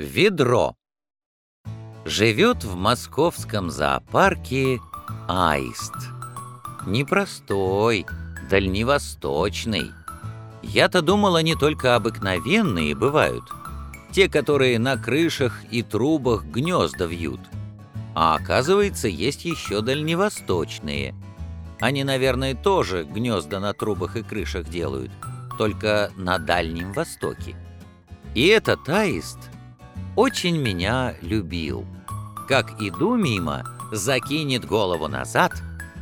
Ведро. Живет в московском зоопарке аист. Непростой, дальневосточный. Я-то думал, они только обыкновенные бывают. Те, которые на крышах и трубах гнезда вьют. А оказывается, есть еще дальневосточные. Они, наверное, тоже гнезда на трубах и крышах делают, только на Дальнем Востоке. И этот аист очень меня любил. Как иду мимо, закинет голову назад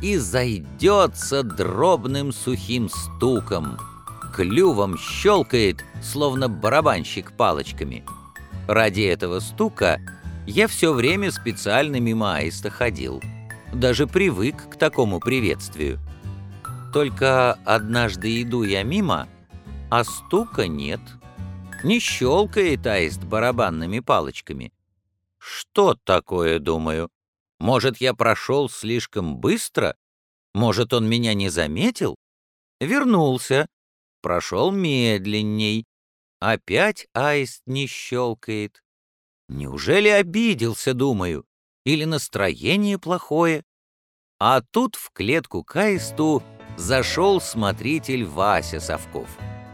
и зайдется дробным сухим стуком. Клювом щелкает, словно барабанщик палочками. Ради этого стука я все время специально мимо аиста ходил. Даже привык к такому приветствию. Только однажды иду я мимо, а стука нет — не щелкает аист барабанными палочками. Что такое, думаю? Может, я прошел слишком быстро? Может, он меня не заметил? Вернулся, прошел медленней. Опять аист не щелкает. Неужели обиделся, думаю? Или настроение плохое? А тут в клетку к аисту зашел смотритель Вася Совков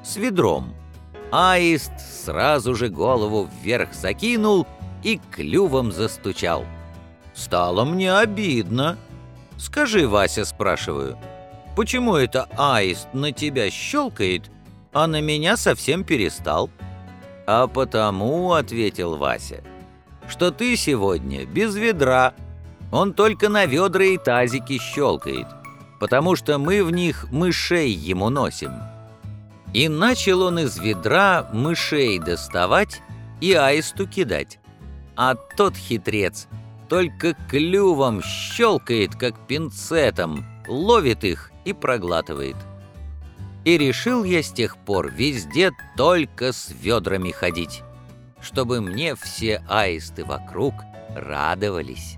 с ведром. Аист сразу же голову вверх закинул и клювом застучал. Стало мне обидно. «Скажи, Вася, — спрашиваю, — почему это аист на тебя щелкает, а на меня совсем перестал?» «А потому, — ответил Вася, — что ты сегодня без ведра. Он только на ведра и тазики щелкает, потому что мы в них мышей ему носим». И начал он из ведра мышей доставать и аисту кидать. А тот хитрец только клювом щелкает, как пинцетом, ловит их и проглатывает. И решил я с тех пор везде только с ведрами ходить, чтобы мне все аисты вокруг радовались.